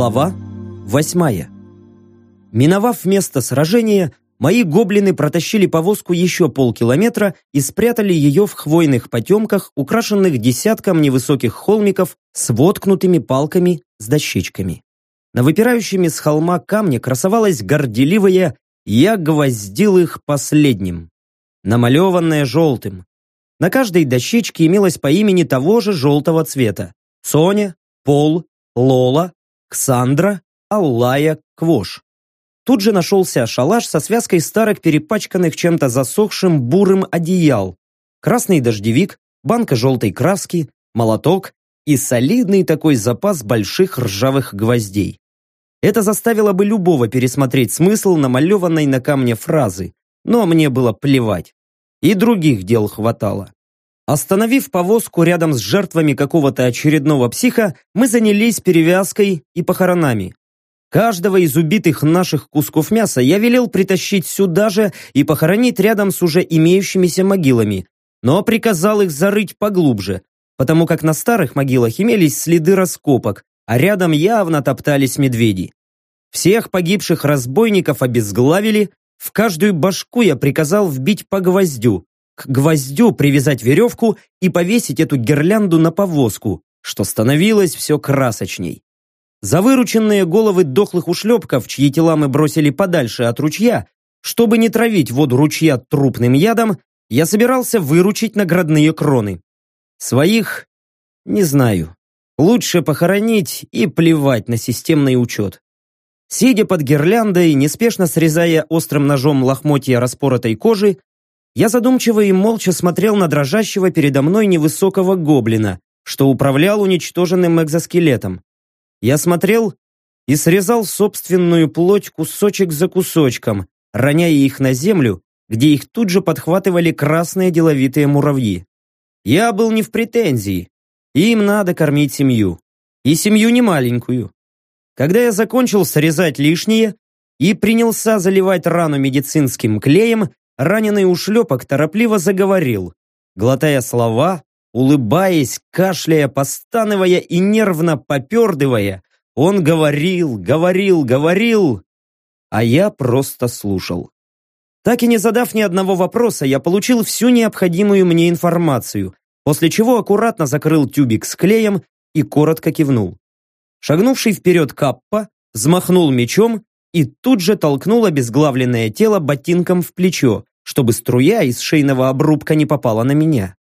Глава восьмая. Миновав место сражения, мои гоблины протащили повозку еще полкилометра и спрятали ее в хвойных потемках, украшенных десятком невысоких холмиков с воткнутыми палками с дощечками. На выпирающем из холма камне красовалась горделивая «Я гвоздил их последним», намалеванная желтым. На каждой дощечке имелось по имени того же желтого цвета. Соня, Пол, Лола, Ксандра, Аллая, Квош. Тут же нашелся шалаш со связкой старых перепачканных чем-то засохшим бурым одеял, красный дождевик, банка желтой краски, молоток и солидный такой запас больших ржавых гвоздей. Это заставило бы любого пересмотреть смысл намалеванной на камне фразы, но мне было плевать. И других дел хватало. Остановив повозку рядом с жертвами какого-то очередного психа, мы занялись перевязкой и похоронами. Каждого из убитых наших кусков мяса я велел притащить сюда же и похоронить рядом с уже имеющимися могилами, но приказал их зарыть поглубже, потому как на старых могилах имелись следы раскопок, а рядом явно топтались медведи. Всех погибших разбойников обезглавили, в каждую башку я приказал вбить по гвоздю, к гвоздю привязать веревку и повесить эту гирлянду на повозку, что становилось все красочней. За вырученные головы дохлых ушлепков, чьи тела мы бросили подальше от ручья, чтобы не травить воду ручья трупным ядом, я собирался выручить наградные кроны. Своих не знаю. Лучше похоронить и плевать на системный учет. Сидя под гирляндой, неспешно срезая острым ножом лохмотья распоротой кожи, я задумчиво и молча смотрел на дрожащего передо мной невысокого гоблина, что управлял уничтоженным экзоскелетом. Я смотрел и срезал собственную плоть кусочек за кусочком, роняя их на землю, где их тут же подхватывали красные деловитые муравьи. Я был не в претензии. Им надо кормить семью. И семью не маленькую. Когда я закончил срезать лишнее и принялся заливать рану медицинским клеем, раненый ушлепок торопливо заговорил, глотая слова, улыбаясь, кашляя, постановая и нервно попердывая, он говорил, говорил, говорил, а я просто слушал. Так и не задав ни одного вопроса, я получил всю необходимую мне информацию, после чего аккуратно закрыл тюбик с клеем и коротко кивнул. Шагнувший вперед Каппа взмахнул мечом и тут же толкнул обезглавленное тело ботинком в плечо, чтобы струя из шейного обрубка не попала на меня.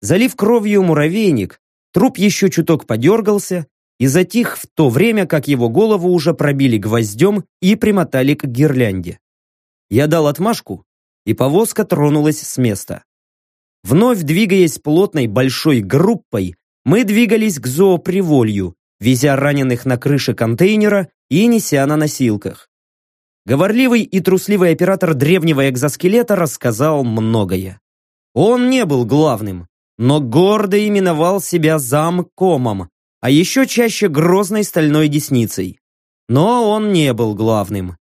Залив кровью муравейник, труп еще чуток подергался и затих в то время, как его голову уже пробили гвоздем и примотали к гирлянде. Я дал отмашку, и повозка тронулась с места. Вновь двигаясь плотной большой группой, мы двигались к зооприволью, везя раненых на крыше контейнера и неся на носилках. Говорливый и трусливый оператор древнего экзоскелета рассказал многое. Он не был главным, но гордо именовал себя замкомом, а еще чаще грозной стальной десницей. Но он не был главным.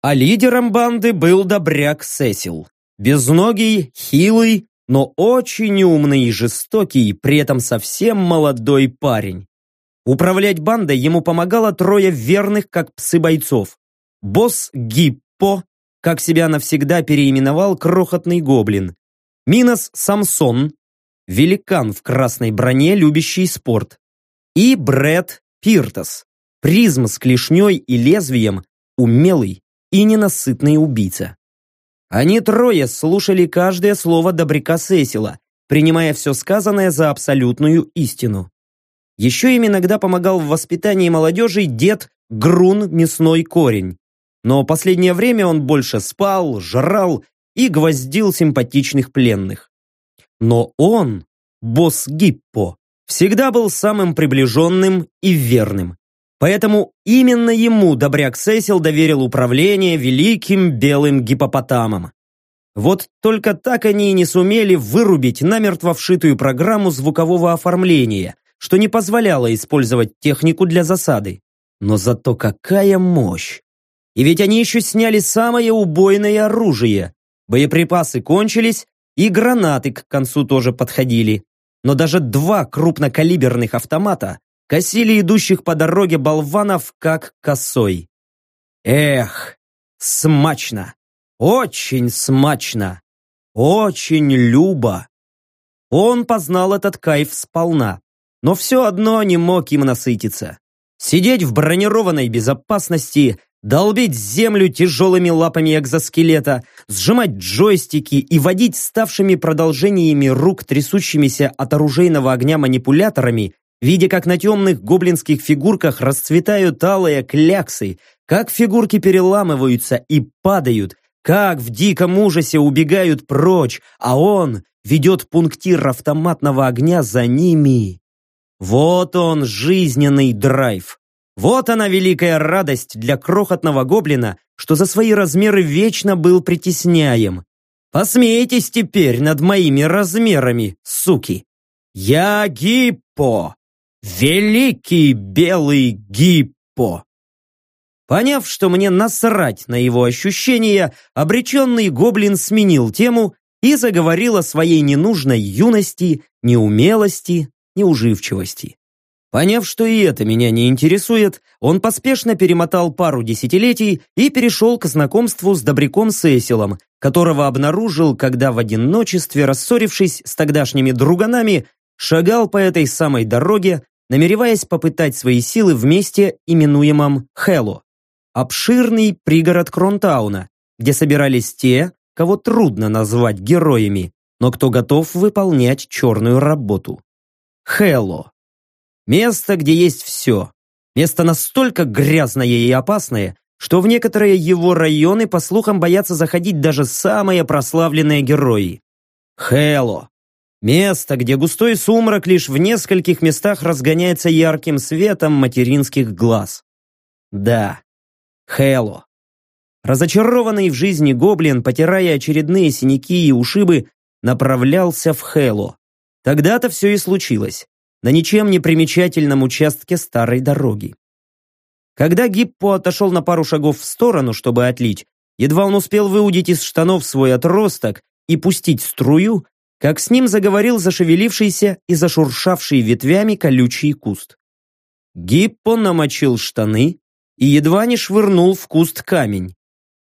А лидером банды был добряк Сесил. Безногий, хилый, но очень умный и жестокий, при этом совсем молодой парень. Управлять бандой ему помогало трое верных, как псы бойцов. Босс Гиппо, как себя навсегда переименовал крохотный гоблин. Минос Самсон, великан в красной броне, любящий спорт. И Брэд Пиртос, призм с клешней и лезвием, умелый и ненасытный убийца. Они трое слушали каждое слово добряка Сесила, принимая все сказанное за абсолютную истину. Еще им иногда помогал в воспитании молодежи дед Грун Мясной Корень. Но последнее время он больше спал, жрал и гвоздил симпатичных пленных. Но он, босс Гиппо, всегда был самым приближенным и верным. Поэтому именно ему добряк Сесил доверил управление великим белым гипопотамом. Вот только так они и не сумели вырубить намертво вшитую программу звукового оформления, что не позволяло использовать технику для засады. Но зато какая мощь! И ведь они еще сняли самое убойное оружие. Боеприпасы кончились, и гранаты к концу тоже подходили. Но даже два крупнокалиберных автомата косили идущих по дороге болванов как косой. Эх, смачно, очень смачно, очень любо. Он познал этот кайф сполна, но все одно не мог им насытиться. Сидеть в бронированной безопасности, долбить землю тяжелыми лапами экзоскелета, сжимать джойстики и водить ставшими продолжениями рук трясущимися от оружейного огня манипуляторами, видя, как на темных гоблинских фигурках расцветают алые кляксы, как фигурки переламываются и падают, как в диком ужасе убегают прочь, а он ведет пунктир автоматного огня за ними. Вот он, жизненный драйв. Вот она великая радость для крохотного гоблина, что за свои размеры вечно был притесняем. Посмейтесь теперь над моими размерами, суки. Я Гиппо, великий белый Гиппо. Поняв, что мне насрать на его ощущения, обреченный гоблин сменил тему и заговорил о своей ненужной юности, неумелости, неуживчивости. Поняв, что и это меня не интересует, он поспешно перемотал пару десятилетий и перешел к знакомству с добряком Сесилом, которого обнаружил, когда в одиночестве, рассорившись с тогдашними друганами, шагал по этой самой дороге, намереваясь попытать свои силы в месте, именуемом Хэлло. Обширный пригород Кронтауна, где собирались те, кого трудно назвать героями, но кто готов выполнять черную работу. Хэлло. Место, где есть все. Место настолько грязное и опасное, что в некоторые его районы, по слухам, боятся заходить даже самые прославленные герои. Хэлло. Место, где густой сумрак лишь в нескольких местах разгоняется ярким светом материнских глаз. Да, Хэлло. Разочарованный в жизни гоблин, потирая очередные синяки и ушибы, направлялся в Хэлло. Тогда-то все и случилось, на ничем не примечательном участке старой дороги. Когда Гиппо отошел на пару шагов в сторону, чтобы отлить, едва он успел выудить из штанов свой отросток и пустить струю, как с ним заговорил зашевелившийся и зашуршавший ветвями колючий куст. Гиппо намочил штаны и едва не швырнул в куст камень.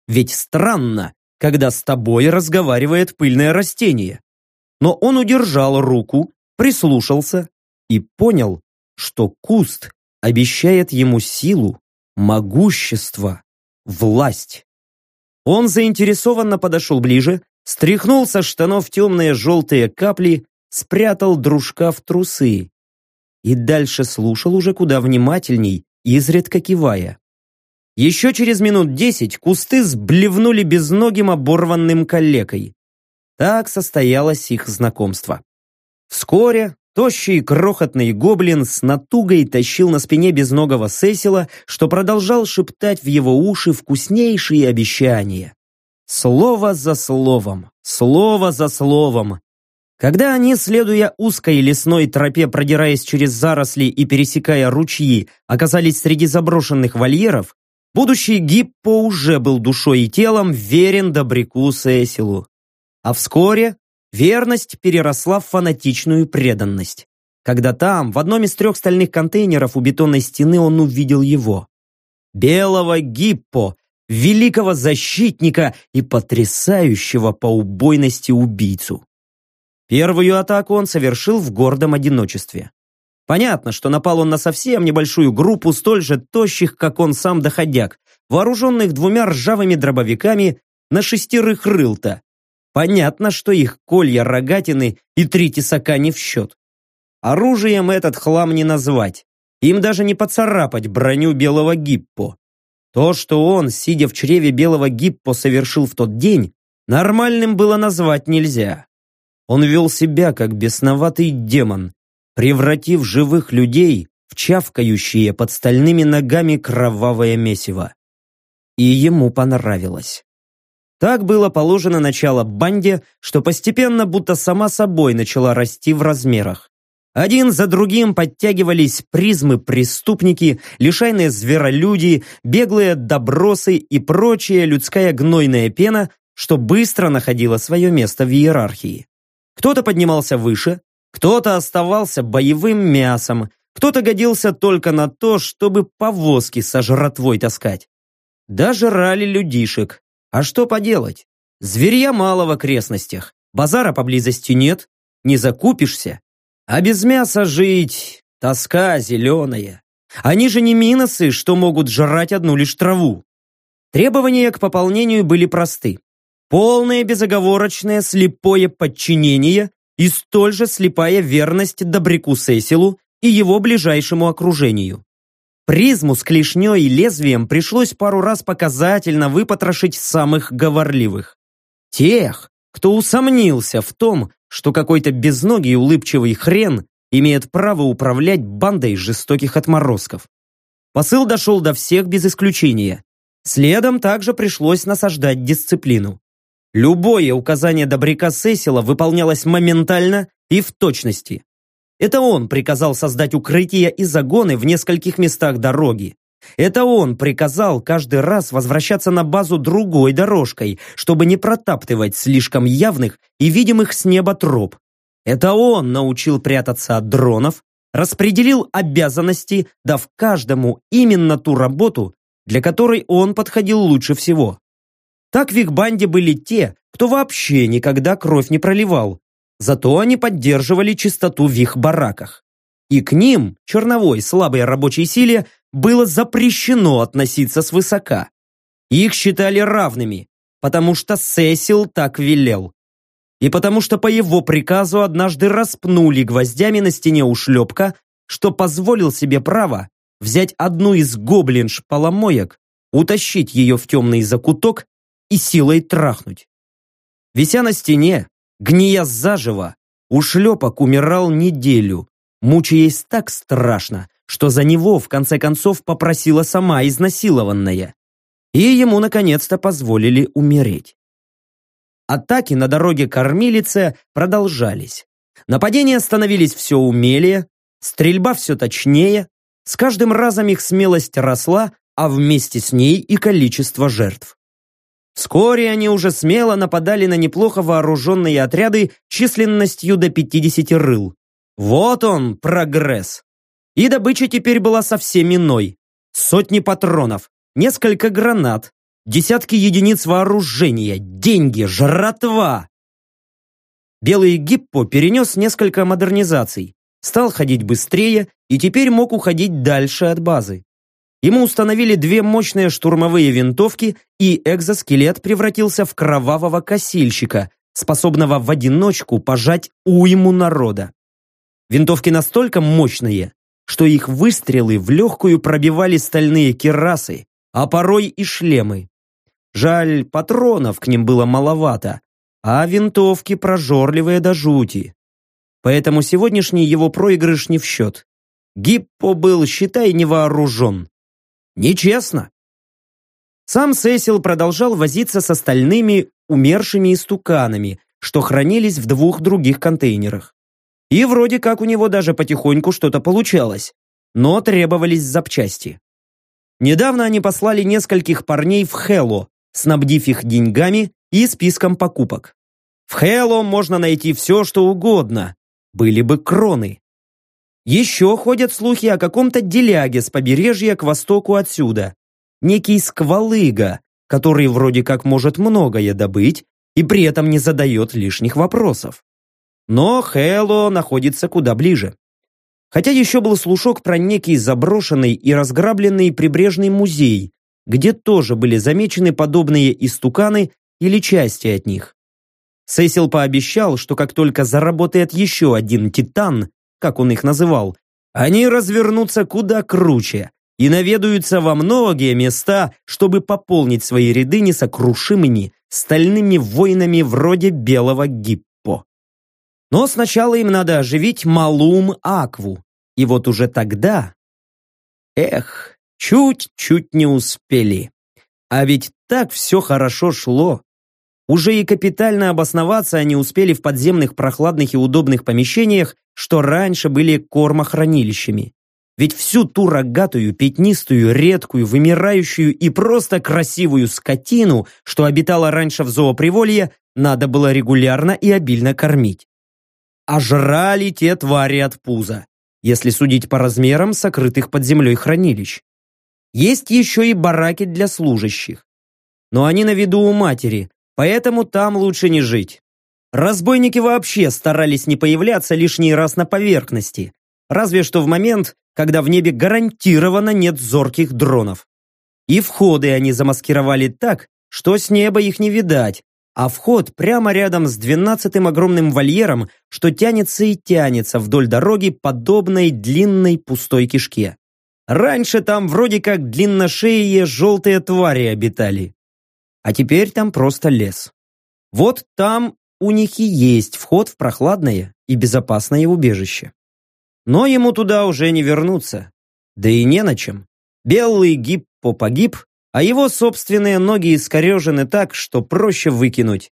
Ведь странно, когда с тобой разговаривает пыльное растение. Но он удержал руку, прислушался и понял, что куст обещает ему силу, могущество, власть. Он заинтересованно подошел ближе, стряхнул со штанов темные желтые капли, спрятал дружка в трусы и дальше слушал уже куда внимательней, изредка кивая. Еще через минут десять кусты сблевнули безногим оборванным калекой. Так состоялось их знакомство. Вскоре тощий крохотный гоблин с натугой тащил на спине безногого Сесила, что продолжал шептать в его уши вкуснейшие обещания. Слово за словом, слово за словом, когда они, следуя узкой лесной тропе, продираясь через заросли и пересекая ручьи, оказались среди заброшенных вольеров, будущий Гиппо уже был душой и телом верен добряку Сесилу. А вскоре верность переросла в фанатичную преданность. Когда там, в одном из трех стальных контейнеров у бетонной стены, он увидел его. Белого Гиппо, великого защитника и потрясающего по убойности убийцу. Первую атаку он совершил в гордом одиночестве. Понятно, что напал он на совсем небольшую группу столь же тощих, как он сам доходяг, вооруженных двумя ржавыми дробовиками на шестерых рыл-то. Понятно, что их колья, рогатины и три тесака не в счет. Оружием этот хлам не назвать. Им даже не поцарапать броню белого гиппо. То, что он, сидя в чреве белого гиппо, совершил в тот день, нормальным было назвать нельзя. Он вел себя как бесноватый демон, превратив живых людей в чавкающие под стальными ногами кровавое месиво. И ему понравилось. Так было положено начало банде, что постепенно будто сама собой начала расти в размерах. Один за другим подтягивались призмы-преступники, лишайные зверолюди, беглые добросы и прочая людская гнойная пена, что быстро находила свое место в иерархии. Кто-то поднимался выше, кто-то оставался боевым мясом, Кто-то годился только на то, чтобы повозки со жратвой таскать. Даже рали людишек. А что поделать? Зверья мало в окрестностях, базара поблизости нет, не закупишься. А без мяса жить – тоска зеленая. Они же не миносы, что могут жрать одну лишь траву. Требования к пополнению были просты. Полное безоговорочное слепое подчинение и столь же слепая верность добряку Сесилу и его ближайшему окружению. Призму с клешней и лезвием пришлось пару раз показательно выпотрошить самых говорливых. Тех, кто усомнился в том, что какой-то безногий улыбчивый хрен имеет право управлять бандой жестоких отморозков. Посыл дошел до всех без исключения. Следом также пришлось насаждать дисциплину. Любое указание добряка Сесила выполнялось моментально и в точности. Это он приказал создать укрытия и загоны в нескольких местах дороги. Это он приказал каждый раз возвращаться на базу другой дорожкой, чтобы не протаптывать слишком явных и видимых с неба троп. Это он научил прятаться от дронов, распределил обязанности, дав каждому именно ту работу, для которой он подходил лучше всего. Так в их банде были те, кто вообще никогда кровь не проливал, Зато они поддерживали чистоту в их бараках. И к ним, черновой слабой рабочей силе, было запрещено относиться свысока. Их считали равными, потому что Сесил так велел. И потому что по его приказу однажды распнули гвоздями на стене ушлепка, что позволил себе право взять одну из гоблинш-поломоек, утащить ее в темный закуток и силой трахнуть. Вися на стене, Гния заживо, ушлепок умирал неделю, мучаясь так страшно, что за него в конце концов попросила сама изнасилованная. И ему наконец-то позволили умереть. Атаки на дороге кормилице продолжались. Нападения становились все умелее, стрельба все точнее, с каждым разом их смелость росла, а вместе с ней и количество жертв. Вскоре они уже смело нападали на неплохо вооруженные отряды численностью до 50 рыл. Вот он, прогресс. И добыча теперь была совсем иной. Сотни патронов, несколько гранат, десятки единиц вооружения, деньги, жратва. Белый Гиппо перенес несколько модернизаций, стал ходить быстрее и теперь мог уходить дальше от базы. Ему установили две мощные штурмовые винтовки, и экзоскелет превратился в кровавого косильщика, способного в одиночку пожать уйму народа. Винтовки настолько мощные, что их выстрелы в легкую пробивали стальные керасы, а порой и шлемы. Жаль, патронов к ним было маловато, а винтовки прожорливые до жути. Поэтому сегодняшний его проигрыш не в счет. Гиппо был, считай, невооружен. Нечестно. Сам Сесил продолжал возиться с остальными умершими истуканами, что хранились в двух других контейнерах. И вроде как у него даже потихоньку что-то получалось, но требовались запчасти. Недавно они послали нескольких парней в Хелло, снабдив их деньгами и списком покупок. В Хелло можно найти все, что угодно. Были бы кроны. Еще ходят слухи о каком-то деляге с побережья к востоку отсюда. Некий сквалыга, который вроде как может многое добыть и при этом не задает лишних вопросов. Но Хэлло находится куда ближе. Хотя еще был слушок про некий заброшенный и разграбленный прибрежный музей, где тоже были замечены подобные истуканы или части от них. Сесил пообещал, что как только заработает еще один титан, как он их называл, они развернутся куда круче и наведаются во многие места, чтобы пополнить свои ряды несокрушимыми стальными воинами вроде белого гиппо. Но сначала им надо оживить Малум Акву, и вот уже тогда... Эх, чуть-чуть не успели. А ведь так все хорошо шло. Уже и капитально обосноваться они успели в подземных прохладных и удобных помещениях, что раньше были кормохранилищами. Ведь всю ту рогатую, пятнистую, редкую, вымирающую и просто красивую скотину, что обитала раньше в зооприволье, надо было регулярно и обильно кормить. А жрали те твари от пуза. если судить по размерам сокрытых под землей хранилищ. Есть еще и бараки для служащих. Но они на виду у матери, поэтому там лучше не жить. Разбойники вообще старались не появляться лишний раз на поверхности, разве что в момент, когда в небе гарантированно нет зорких дронов. И входы они замаскировали так, что с неба их не видать, а вход прямо рядом с двенадцатым огромным вольером, что тянется и тянется вдоль дороги подобной длинной пустой кишке. Раньше там вроде как длинношеие желтые твари обитали. А теперь там просто лес. Вот там у них и есть вход в прохладное и безопасное убежище. Но ему туда уже не вернуться. Да и не на чем. Белый гиппо погиб, а его собственные ноги искорежены так, что проще выкинуть.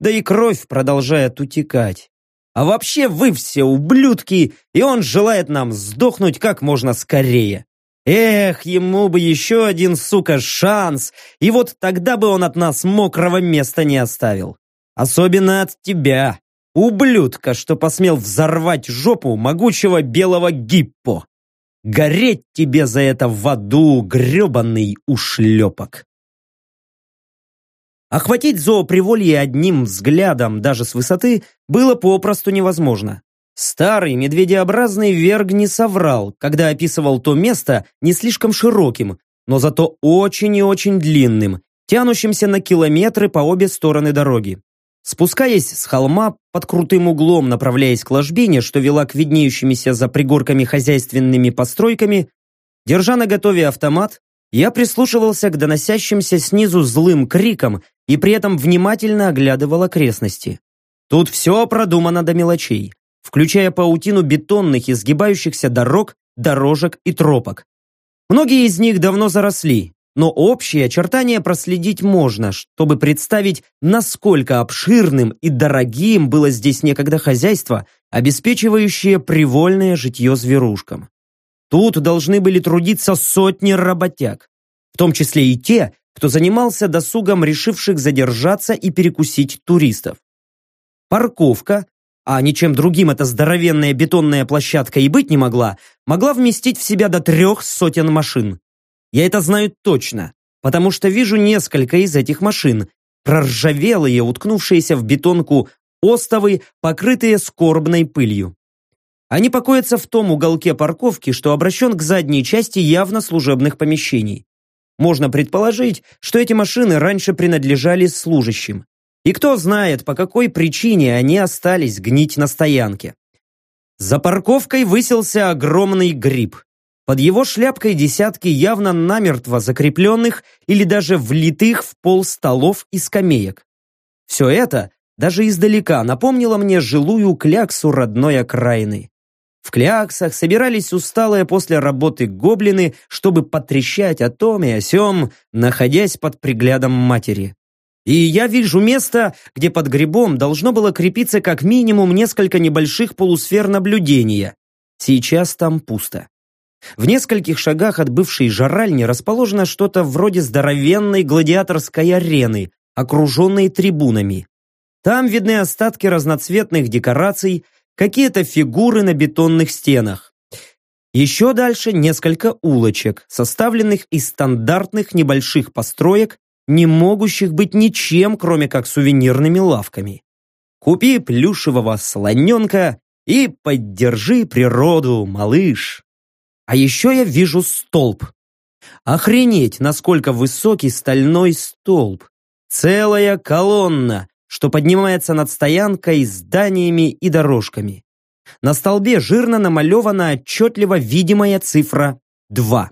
Да и кровь продолжает утекать. А вообще вы все ублюдки, и он желает нам сдохнуть как можно скорее. Эх, ему бы еще один, сука, шанс, и вот тогда бы он от нас мокрого места не оставил. Особенно от тебя, ублюдка, что посмел взорвать жопу могучего белого гиппо. Гореть тебе за это в аду, гребаный ушлепок. Охватить зооприволье одним взглядом, даже с высоты, было попросту невозможно. Старый медведеобразный верг не соврал, когда описывал то место не слишком широким, но зато очень и очень длинным, тянущимся на километры по обе стороны дороги. Спускаясь с холма под крутым углом, направляясь к ложбине, что вела к виднеющимися за пригорками хозяйственными постройками, держа на готове автомат, я прислушивался к доносящимся снизу злым крикам и при этом внимательно оглядывал окрестности. Тут все продумано до мелочей, включая паутину бетонных изгибающихся дорог, дорожек и тропок. Многие из них давно заросли, но общие очертания проследить можно, чтобы представить, насколько обширным и дорогим было здесь некогда хозяйство, обеспечивающее привольное житье зверушкам. Тут должны были трудиться сотни работяг, в том числе и те, кто занимался досугом решивших задержаться и перекусить туристов. Парковка, а ничем другим эта здоровенная бетонная площадка и быть не могла, могла вместить в себя до трех сотен машин. Я это знаю точно, потому что вижу несколько из этих машин, проржавелые, уткнувшиеся в бетонку остовы, покрытые скорбной пылью. Они покоятся в том уголке парковки, что обращен к задней части явно служебных помещений. Можно предположить, что эти машины раньше принадлежали служащим. И кто знает, по какой причине они остались гнить на стоянке. За парковкой высился огромный гриб. Под его шляпкой десятки явно намертво закрепленных или даже влитых в пол столов и скамеек. Все это даже издалека напомнило мне жилую кляксу родной окраины. В кляксах собирались усталые после работы гоблины, чтобы потрещать о том и о сём, находясь под приглядом матери. И я вижу место, где под грибом должно было крепиться как минимум несколько небольших полусфер наблюдения. Сейчас там пусто. В нескольких шагах от бывшей жаральни расположено что-то вроде здоровенной гладиаторской арены, окруженной трибунами. Там видны остатки разноцветных декораций, какие-то фигуры на бетонных стенах. Еще дальше несколько улочек, составленных из стандартных небольших построек, не могущих быть ничем, кроме как сувенирными лавками. Купи плюшевого слоненка и поддержи природу, малыш. А еще я вижу столб. Охренеть, насколько высокий стальной столб. Целая колонна, что поднимается над стоянкой, зданиями и дорожками. На столбе жирно намалевана отчетливо видимая цифра 2.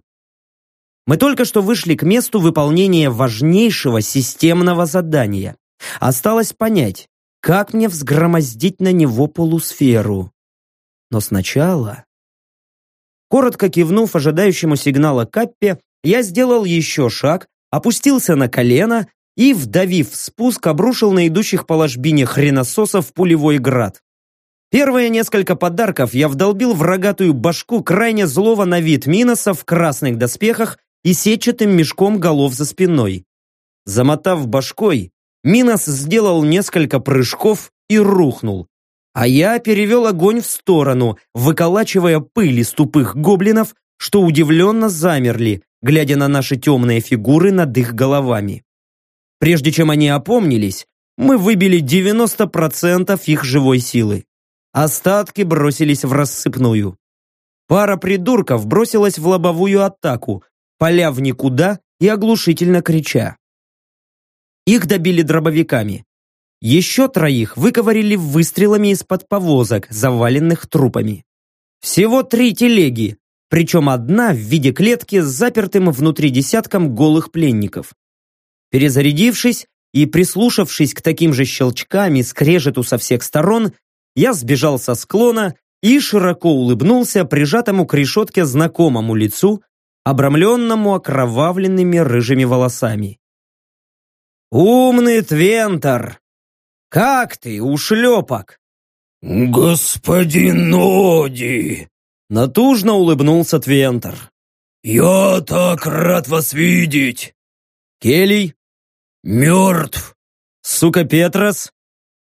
Мы только что вышли к месту выполнения важнейшего системного задания. Осталось понять, как мне взгромоздить на него полусферу. Но сначала... Коротко кивнув ожидающему сигнала Каппе, я сделал еще шаг, опустился на колено и, вдавив спуск, обрушил на идущих по ложбине хренососов пулевой град. Первые несколько подарков я вдолбил в рогатую башку крайне злого на вид Миноса в красных доспехах и сетчатым мешком голов за спиной. Замотав башкой, Минос сделал несколько прыжков и рухнул. А я перевел огонь в сторону, выколачивая пыль из тупых гоблинов, что удивленно замерли, глядя на наши темные фигуры над их головами. Прежде чем они опомнились, мы выбили 90% их живой силы. Остатки бросились в рассыпную. Пара придурков бросилась в лобовую атаку, поля в никуда и оглушительно крича. Их добили дробовиками. Еще троих выковырили выстрелами из-под повозок, заваленных трупами. Всего три телеги, причем одна в виде клетки с запертым внутри десятком голых пленников. Перезарядившись и прислушавшись к таким же щелчкам и скрежету со всех сторон, я сбежал со склона и широко улыбнулся прижатому к решетке знакомому лицу, обрамленному окровавленными рыжими волосами. «Умный Твентор! Как ты, ушлепок?» «Господин Ноди!» Натужно улыбнулся Твентор. «Я так рад вас видеть!» «Келий?» «Мертв!» «Сука Петрос?»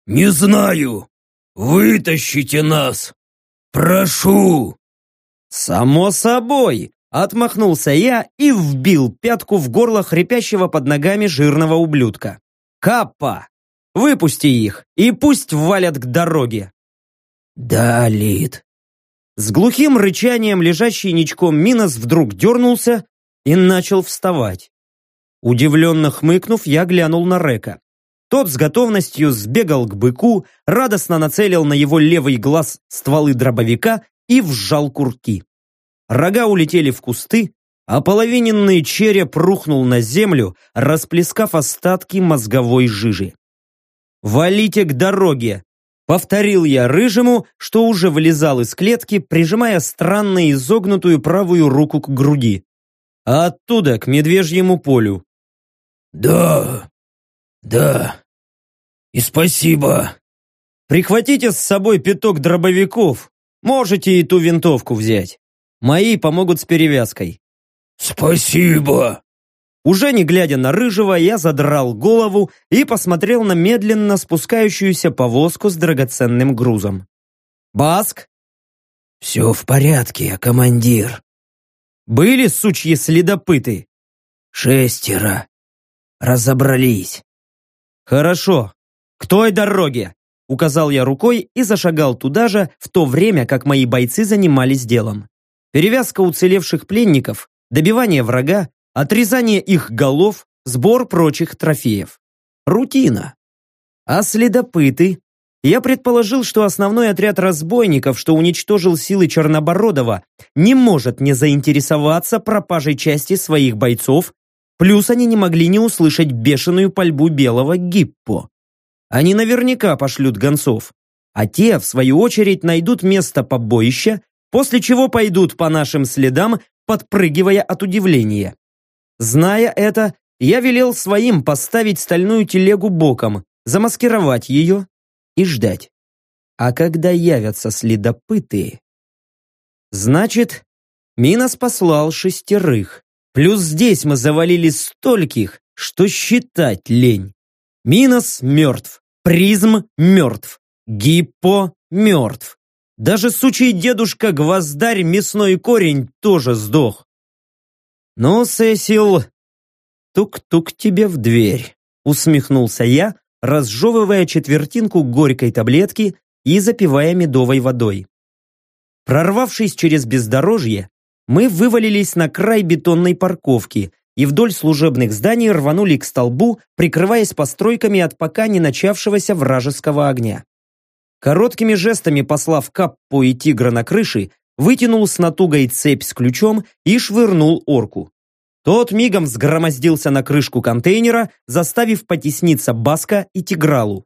«Не знаю! Вытащите нас! Прошу!» «Само собой!» Отмахнулся я и вбил пятку в горло хрипящего под ногами жирного ублюдка. «Каппа! Выпусти их, и пусть валят к дороге!» «Да, Лид!» С глухим рычанием лежащий ничком Минос вдруг дернулся и начал вставать. Удивленно хмыкнув, я глянул на Река. Тот с готовностью сбегал к быку, радостно нацелил на его левый глаз стволы дробовика и вжал курки. Рога улетели в кусты, а половиненный череп рухнул на землю, расплескав остатки мозговой жижи. «Валите к дороге!» Повторил я рыжему, что уже вылезал из клетки, прижимая странно изогнутую правую руку к груди. А оттуда к медвежьему полю. «Да, да, и спасибо». «Прихватите с собой пяток дробовиков. Можете и ту винтовку взять. Мои помогут с перевязкой. Спасибо. Уже не глядя на Рыжего, я задрал голову и посмотрел на медленно спускающуюся повозку с драгоценным грузом. «Баск?» «Все в порядке, командир». «Были сучьи следопыты?» «Шестеро. Разобрались». «Хорошо. К той дороге!» Указал я рукой и зашагал туда же, в то время как мои бойцы занимались делом перевязка уцелевших пленников, добивание врага, отрезание их голов, сбор прочих трофеев. Рутина. А следопыты? Я предположил, что основной отряд разбойников, что уничтожил силы Чернобородова, не может не заинтересоваться пропажей части своих бойцов, плюс они не могли не услышать бешеную пальбу белого гиппо. Они наверняка пошлют гонцов, а те, в свою очередь, найдут место побоища после чего пойдут по нашим следам, подпрыгивая от удивления. Зная это, я велел своим поставить стальную телегу боком, замаскировать ее и ждать. А когда явятся следопыты... Значит, Минос послал шестерых. Плюс здесь мы завалили стольких, что считать лень. Минос мертв, призм мертв, гиппо мертв. Даже сучий дедушка Гвоздарь Мясной Корень тоже сдох. Ну, Сесил, тук-тук тебе в дверь, усмехнулся я, разжевывая четвертинку горькой таблетки и запивая медовой водой. Прорвавшись через бездорожье, мы вывалились на край бетонной парковки и вдоль служебных зданий рванули к столбу, прикрываясь постройками от пока не начавшегося вражеского огня. Короткими жестами послав Каппу и Тигра на крыши, вытянул с натугой цепь с ключом и швырнул орку. Тот мигом сгромоздился на крышку контейнера, заставив потесниться Баска и Тигралу.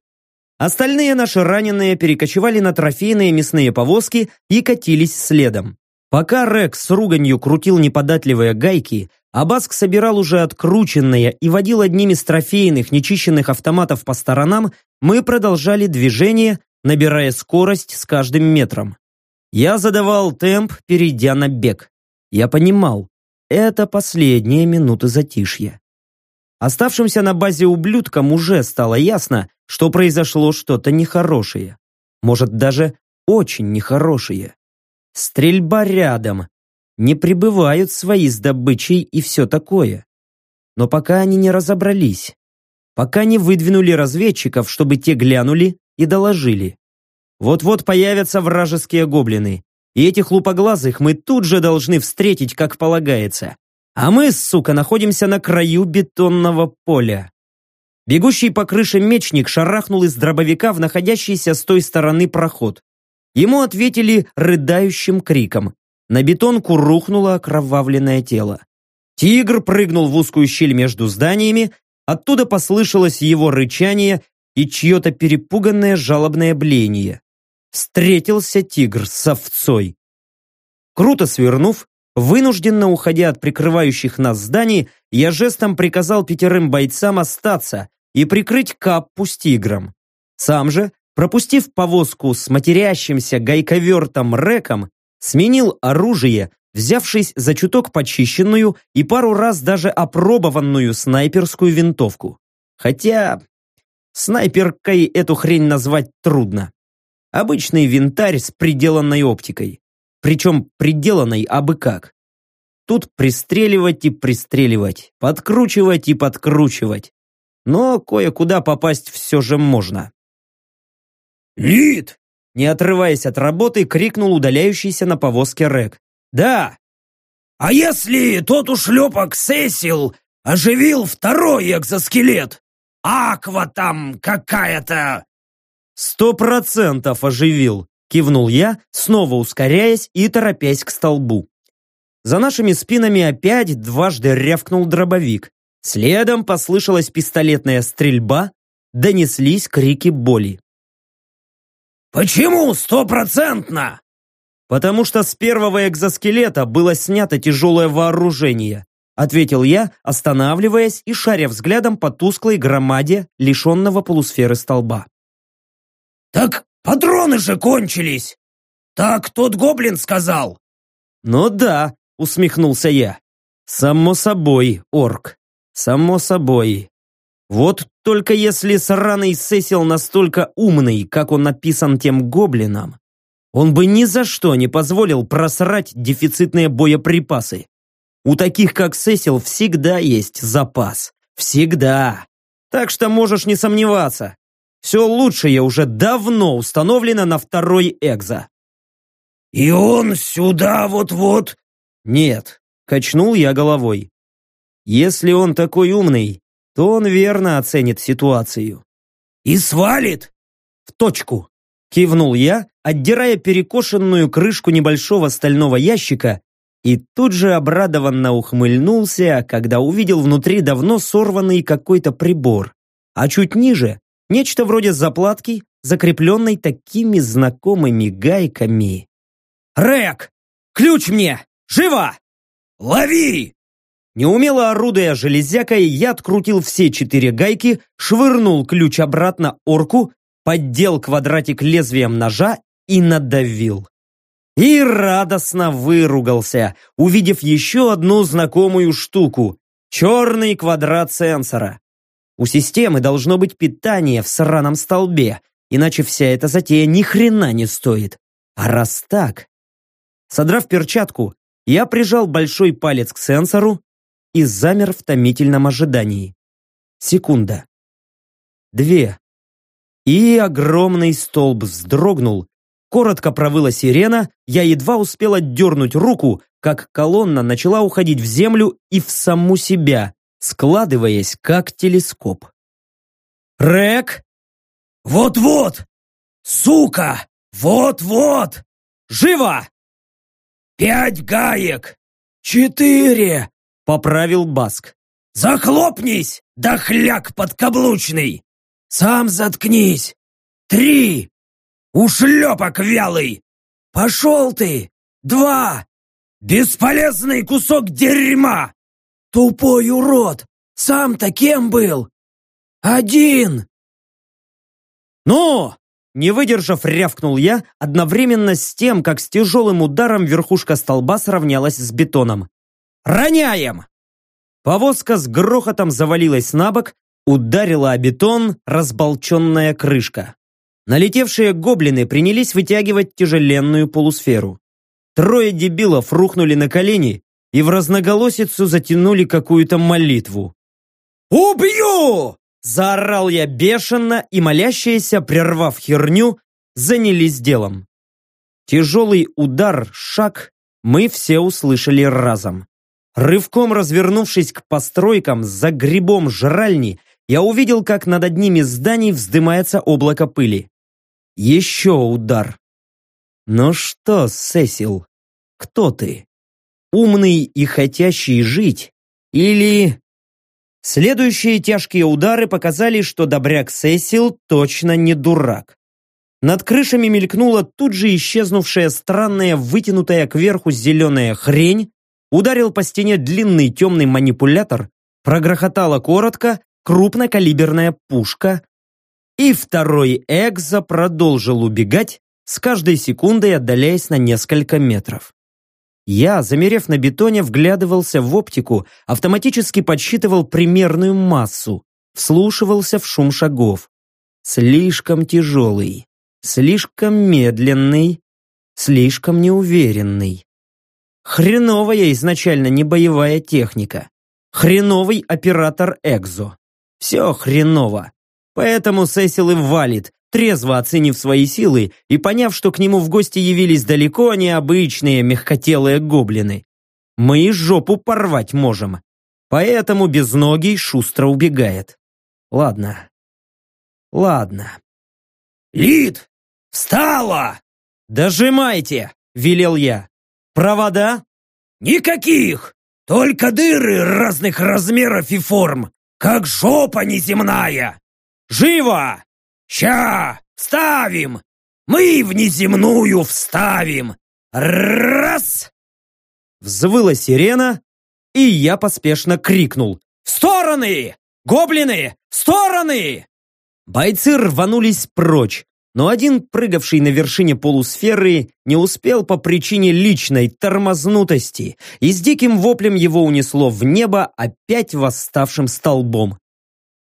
Остальные наши раненые перекочевали на трофейные мясные повозки и катились следом. Пока Рекс с руганью крутил неподатливые гайки, а Баск собирал уже открученные и водил одним из трофейных нечищенных автоматов по сторонам, мы продолжали движение, набирая скорость с каждым метром. Я задавал темп, перейдя на бег. Я понимал, это последние минуты затишья. Оставшимся на базе ублюдкам уже стало ясно, что произошло что-то нехорошее. Может, даже очень нехорошие. Стрельба рядом. Не прибывают свои с добычей и все такое. Но пока они не разобрались. Пока не выдвинули разведчиков, чтобы те глянули и доложили. Вот-вот появятся вражеские гоблины. И этих лупоглазых мы тут же должны встретить, как полагается. А мы, сука, находимся на краю бетонного поля. Бегущий по крыше мечник шарахнул из дробовика в находящийся с той стороны проход. Ему ответили рыдающим криком. На бетонку рухнуло окровавленное тело. Тигр прыгнул в узкую щель между зданиями, оттуда послышалось его рычание и чье-то перепуганное жалобное блеяние. Встретился тигр с овцой. Круто свернув, вынужденно уходя от прикрывающих нас зданий, я жестом приказал пятерым бойцам остаться и прикрыть каппу с тигром. Сам же, пропустив повозку с матерящимся гайковертом реком, сменил оружие, взявшись за чуток почищенную и пару раз даже опробованную снайперскую винтовку. Хотя снайперкой эту хрень назвать трудно. Обычный винтарь с приделанной оптикой. Причем приделанной абы как. Тут пристреливать и пристреливать, подкручивать и подкручивать. Но кое-куда попасть все же можно. «Лид!» Не отрываясь от работы, крикнул удаляющийся на повозке Рек. «Да!» «А если тот ушлепок Сесил оживил второй экзоскелет? Аква там какая-то!» «Сто процентов оживил!» Кивнул я, снова ускоряясь и торопясь к столбу. За нашими спинами опять дважды рявкнул дробовик. Следом послышалась пистолетная стрельба, донеслись крики боли. «Почему стопроцентно?» «Потому что с первого экзоскелета было снято тяжелое вооружение», ответил я, останавливаясь и шаря взглядом по тусклой громаде, лишенного полусферы столба. «Так патроны же кончились! Так тот гоблин сказал!» «Ну да», усмехнулся я. «Само собой, орк. Само собой. Вот только если сраный Сесил настолько умный, как он написан тем гоблином, он бы ни за что не позволил просрать дефицитные боеприпасы. У таких, как Сесил, всегда есть запас. Всегда. Так что можешь не сомневаться. Все лучшее уже давно установлено на второй экзо. «И он сюда вот-вот?» «Нет», — качнул я головой. «Если он такой умный, то он верно оценит ситуацию». «И свалит?» «В точку», — кивнул я, отдирая перекошенную крышку небольшого стального ящика и тут же обрадованно ухмыльнулся, когда увидел внутри давно сорванный какой-то прибор, а чуть ниже Нечто вроде заплатки, закрепленной такими знакомыми гайками. «Рэк! Ключ мне! Живо!» «Лови!» Неумело орудуя железякой, я открутил все четыре гайки, швырнул ключ обратно орку, поддел квадратик лезвием ножа и надавил. И радостно выругался, увидев еще одну знакомую штуку – черный квадрат сенсора. У системы должно быть питание в сраном столбе, иначе вся эта затея ни хрена не стоит. А раз так... Содрав перчатку, я прижал большой палец к сенсору и замер в томительном ожидании. Секунда. Две. И огромный столб вздрогнул. Коротко провыла сирена, я едва успел отдернуть руку, как колонна начала уходить в землю и в саму себя, складываясь как телескоп. «Рэк!» «Вот-вот! Сука! Вот-вот! Живо!» «Пять гаек!» «Четыре!» — поправил Баск. «Захлопнись, дохляк подкаблучный! Сам заткнись! Три! Ушлепок вялый! Пошел ты! Два! Бесполезный кусок дерьма! Тупой урод! Сам-то кем был? Один!» «Ну!» Не выдержав, рявкнул я, одновременно с тем, как с тяжелым ударом верхушка столба сравнялась с бетоном. «Роняем!» Повозка с грохотом завалилась на бок, ударила о бетон разболченная крышка. Налетевшие гоблины принялись вытягивать тяжеленную полусферу. Трое дебилов рухнули на колени и в разноголосицу затянули какую-то молитву. «Убью!» – заорал я бешено, и молящиеся, прервав херню, занялись делом. Тяжелый удар, шаг, мы все услышали разом. Рывком развернувшись к постройкам за грибом жральни, я увидел, как над одними зданий вздымается облако пыли. Еще удар. Ну что, Сесил, кто ты? Умный и хотящий жить? Или... Следующие тяжкие удары показали, что добряк Сесил точно не дурак. Над крышами мелькнула тут же исчезнувшая странная вытянутая кверху зеленая хрень, ударил по стене длинный темный манипулятор, прогрохотала коротко крупнокалиберная пушка, и второй экзо продолжил убегать, с каждой секундой отдаляясь на несколько метров. Я, замерев на бетоне, вглядывался в оптику, автоматически подсчитывал примерную массу, вслушивался в шум шагов. Слишком тяжелый. Слишком медленный, слишком неуверенный. Хреновая изначально не боевая техника. Хреновый оператор Экзо. Все хреново. Поэтому Сесил и валит, трезво оценив свои силы и поняв, что к нему в гости явились далеко не обычные мягкотелые гоблины. Мы и жопу порвать можем. Поэтому безногий шустро убегает. Ладно. Ладно. «Лид, «Встала!» «Дожимайте!» – велел я. «Провода?» «Никаких! Только дыры разных размеров и форм, как жопа неземная!» «Живо!» «Ща! Ставим! Мы в неземную вставим! Раз!» Взвыла сирена, и я поспешно крикнул. «В стороны! Гоблины! В стороны!» Бойцы рванулись прочь, но один, прыгавший на вершине полусферы, не успел по причине личной тормознутости, и с диким воплем его унесло в небо опять восставшим столбом.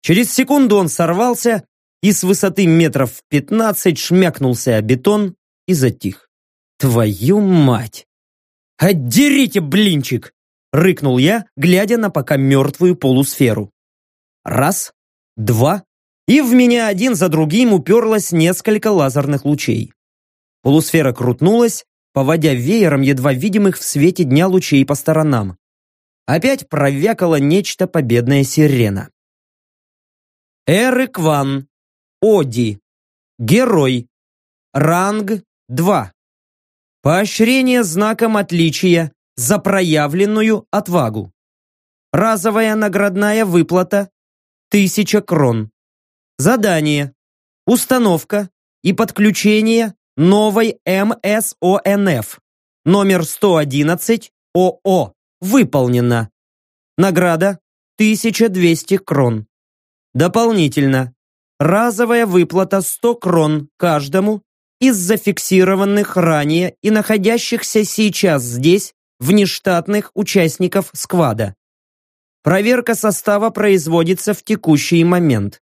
Через секунду он сорвался и с высоты метров пятнадцать шмякнулся о бетон и затих. «Твою мать!» «Отдерите, блинчик!» — рыкнул я, глядя на пока мертвую полусферу. Раз, два, и в меня один за другим уперлось несколько лазерных лучей. Полусфера крутнулась, поводя веером едва видимых в свете дня лучей по сторонам. Опять провякало нечто победная сирена. Эрик Ван. Оди. Герой. Ранг 2. Поощрение знаком отличия за проявленную отвагу. Разовая наградная выплата 1000 крон. Задание. Установка и подключение новой МСОНФ. Номер 111 ОО. Выполнено. Награда 1200 крон. Дополнительно. Разовая выплата 100 крон каждому из зафиксированных ранее и находящихся сейчас здесь внештатных участников сквада. Проверка состава производится в текущий момент.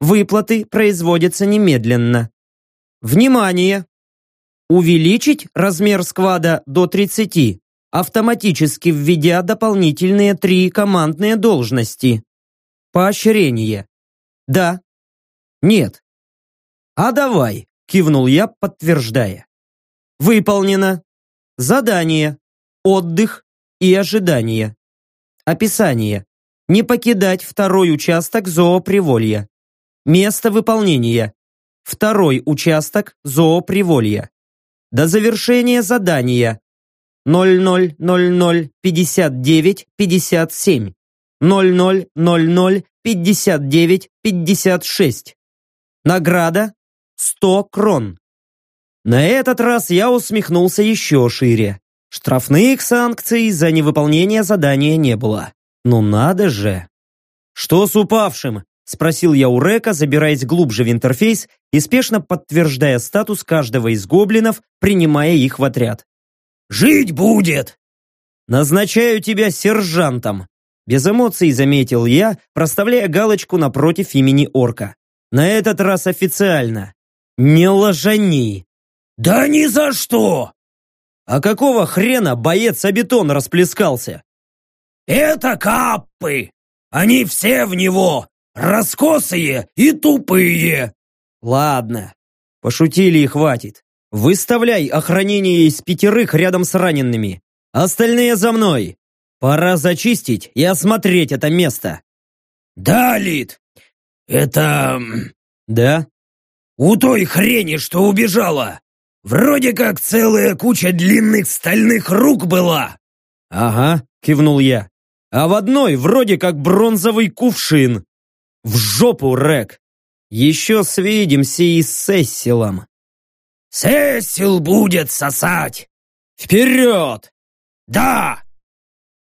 Выплаты производятся немедленно. Внимание! Увеличить размер сквада до 30, автоматически введя дополнительные три командные должности. Поощрение. Да. Нет. А давай, кивнул я, подтверждая. Выполнено. Задание. Отдых и ожидание. Описание. Не покидать второй участок зооприволья. Место выполнения. Второй участок зооприволья. До завершения задания 00005957 00005956. Награда 100 крон. На этот раз я усмехнулся еще шире. Штрафных санкций за невыполнение задания не было. Ну надо же! Что с упавшим? Спросил я у Река, забираясь глубже в интерфейс и спешно подтверждая статус каждого из гоблинов, принимая их в отряд. «Жить будет!» «Назначаю тебя сержантом!» Без эмоций заметил я, проставляя галочку напротив имени орка. «На этот раз официально. Не ложани. Да ни за что! А какого хрена боец о бетон расплескался? Это каппы! Они все в него! Раскосые и тупые! Ладно, пошутили и хватит. Выставляй охранение из пятерых рядом с ранеными. Остальные за мной. Пора зачистить и осмотреть это место. Да, Лид, это... Да? У той хрени, что убежала. Вроде как целая куча длинных стальных рук была. Ага, кивнул я. А в одной вроде как бронзовый кувшин. В жопу, Рек. Еще свидимся и с Сессилом. Сессил будет сосать. Вперед! Да!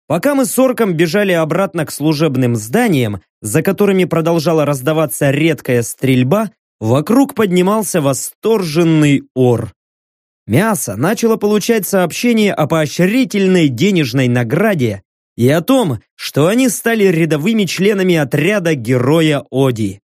Пока мы с Орком бежали обратно к служебным зданиям, за которыми продолжала раздаваться редкая стрельба, вокруг поднимался восторженный ор. Мясо начало получать сообщение о поощрительной денежной награде и о том, что они стали рядовыми членами отряда героя Оди.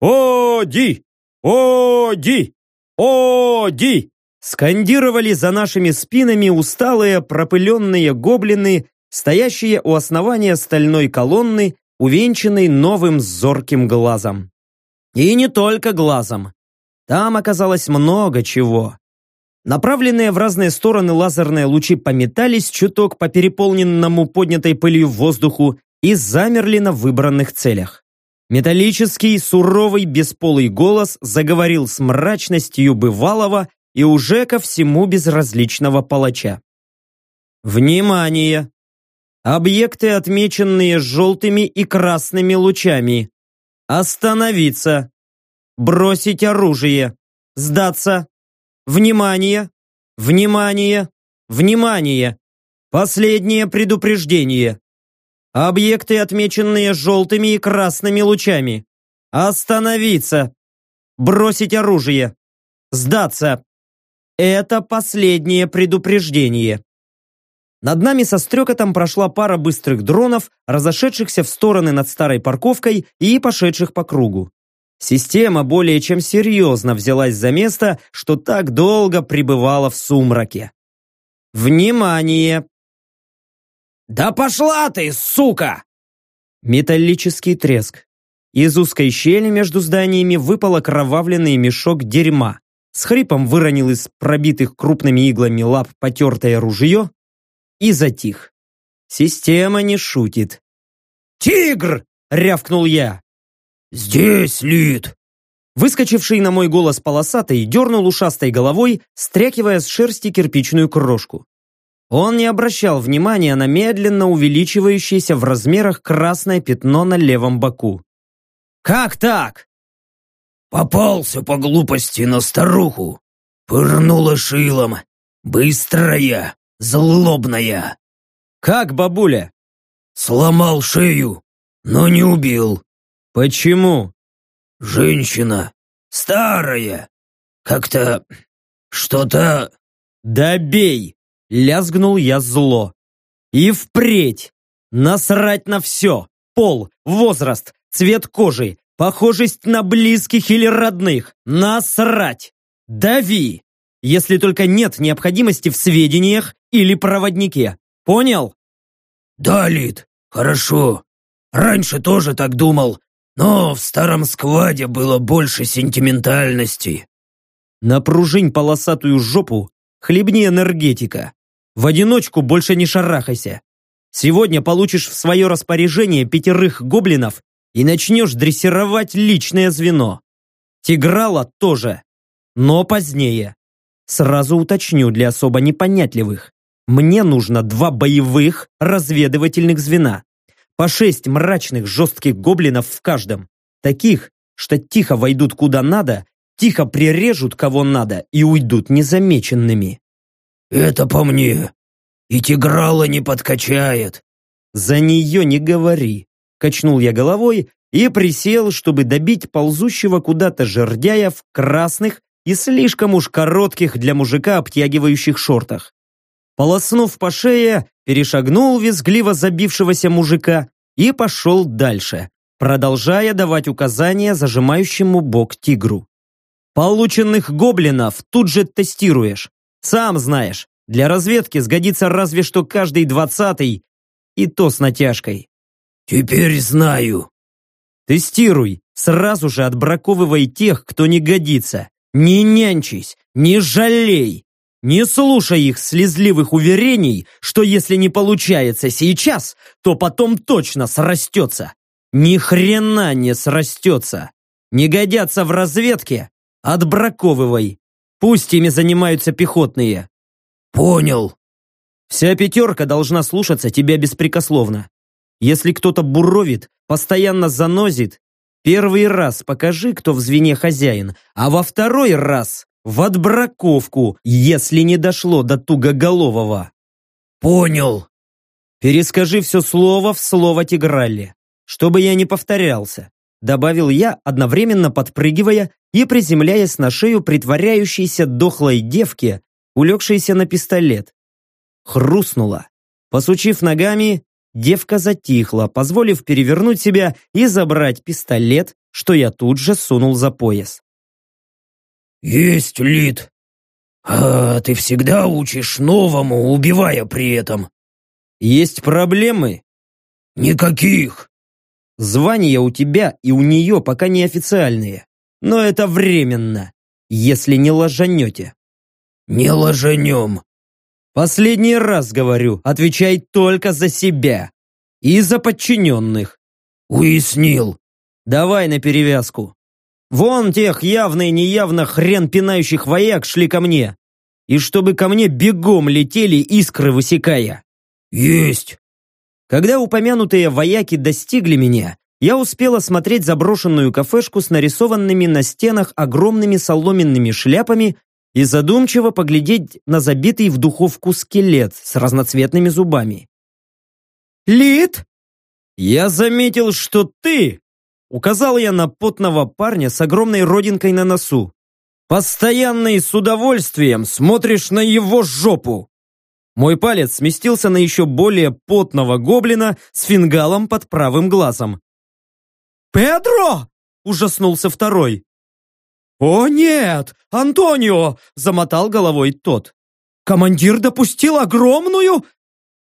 «Оди! Оди! Оди!» скандировали за нашими спинами усталые пропыленные гоблины, стоящие у основания стальной колонны, увенчанной новым зорким глазом. И не только глазом. Там оказалось много чего. Направленные в разные стороны лазерные лучи пометались чуток по переполненному поднятой пылью воздуху и замерли на выбранных целях. Металлический, суровый, бесполый голос заговорил с мрачностью бывалого и уже ко всему безразличного палача. Внимание! Объекты, отмеченные желтыми и красными лучами. Остановиться. Бросить оружие. Сдаться. Внимание! Внимание! Внимание! Последнее предупреждение. Объекты, отмеченные желтыми и красными лучами. Остановиться. Бросить оружие. Сдаться. Это последнее предупреждение. Над нами со стрекотом прошла пара быстрых дронов, разошедшихся в стороны над старой парковкой и пошедших по кругу. Система более чем серьезно взялась за место, что так долго пребывала в сумраке. Внимание! «Да пошла ты, сука!» Металлический треск. Из узкой щели между зданиями выпал окровавленный мешок дерьма. С хрипом выронил из пробитых крупными иглами лап потертое ружье и затих. Система не шутит. «Тигр!» — рявкнул я. «Здесь, Лид!» Выскочивший на мой голос полосатый дернул ушастой головой, стряхивая с шерсти кирпичную крошку. Он не обращал внимания на медленно увеличивающееся в размерах красное пятно на левом боку. «Как так?» «Попался по глупости на старуху. Пырнула шилом. Быстрая, злобная». «Как, бабуля?» «Сломал шею, но не убил. «Почему?» «Женщина. Старая. Как-то... что-то...» «Да бей!» — лязгнул я зло. «И впредь! Насрать на все! Пол, возраст, цвет кожи, похожесть на близких или родных! Насрать! Дави! Если только нет необходимости в сведениях или проводнике. Понял?» «Да, Лид, хорошо. Раньше тоже так думал, но в старом складе было больше сентиментальности. Напружинь полосатую жопу, хлебни энергетика. В одиночку больше не шарахайся. Сегодня получишь в свое распоряжение пятерых гоблинов и начнешь дрессировать личное звено. Тиграла тоже, но позднее. Сразу уточню для особо непонятливых. Мне нужно два боевых разведывательных звена. По шесть мрачных жестких гоблинов в каждом. Таких, что тихо войдут куда надо, тихо прирежут кого надо и уйдут незамеченными. «Это по мне. И тиграла не подкачает». «За нее не говори», — качнул я головой и присел, чтобы добить ползущего куда-то жердяя в красных и слишком уж коротких для мужика обтягивающих шортах. Полоснув по шее, перешагнул визгливо забившегося мужика и пошел дальше, продолжая давать указания зажимающему бок тигру. Полученных гоблинов тут же тестируешь. Сам знаешь, для разведки сгодится разве что каждый двадцатый, и то с натяжкой. Теперь знаю. Тестируй, сразу же отбраковывай тех, кто не годится. Не нянчись, не жалей. Не слушай их слезливых уверений, что если не получается сейчас, то потом точно срастется. Ни хрена не срастется. Не годятся в разведке? Отбраковывай. Пусть ими занимаются пехотные. Понял. Вся пятерка должна слушаться тебя беспрекословно. Если кто-то буровит, постоянно занозит, первый раз покажи, кто в звене хозяин, а во второй раз в отбраковку, если не дошло до тугоголового. Понял. Перескажи все слово в слово Тигралли, чтобы я не повторялся, добавил я, одновременно подпрыгивая и приземляясь на шею притворяющейся дохлой девки, улегшейся на пистолет. Хрустнула. Посучив ногами, девка затихла, позволив перевернуть себя и забрать пистолет, что я тут же сунул за пояс. «Есть, Лид. А ты всегда учишь новому, убивая при этом». «Есть проблемы?» «Никаких». «Звания у тебя и у нее пока не официальные, но это временно, если не ложанете». «Не ложанем», Последний раз говорю, отвечай только за себя. И за подчиненных. Уяснил. Давай на перевязку. Вон тех явно и неявно хрен пинающих вояк шли ко мне. И чтобы ко мне бегом летели искры высекая. Есть. Когда упомянутые вояки достигли меня, я успел осмотреть заброшенную кафешку с нарисованными на стенах огромными соломенными шляпами и задумчиво поглядеть на забитый в духовку скелет с разноцветными зубами. «Лид!» «Я заметил, что ты...» Указал я на потного парня с огромной родинкой на носу. «Постоянно и с удовольствием смотришь на его жопу!» Мой палец сместился на еще более потного гоблина с фингалом под правым глазом. «Педро!» – ужаснулся второй. «О нет! Антонио!» – замотал головой тот. «Командир допустил огромную...»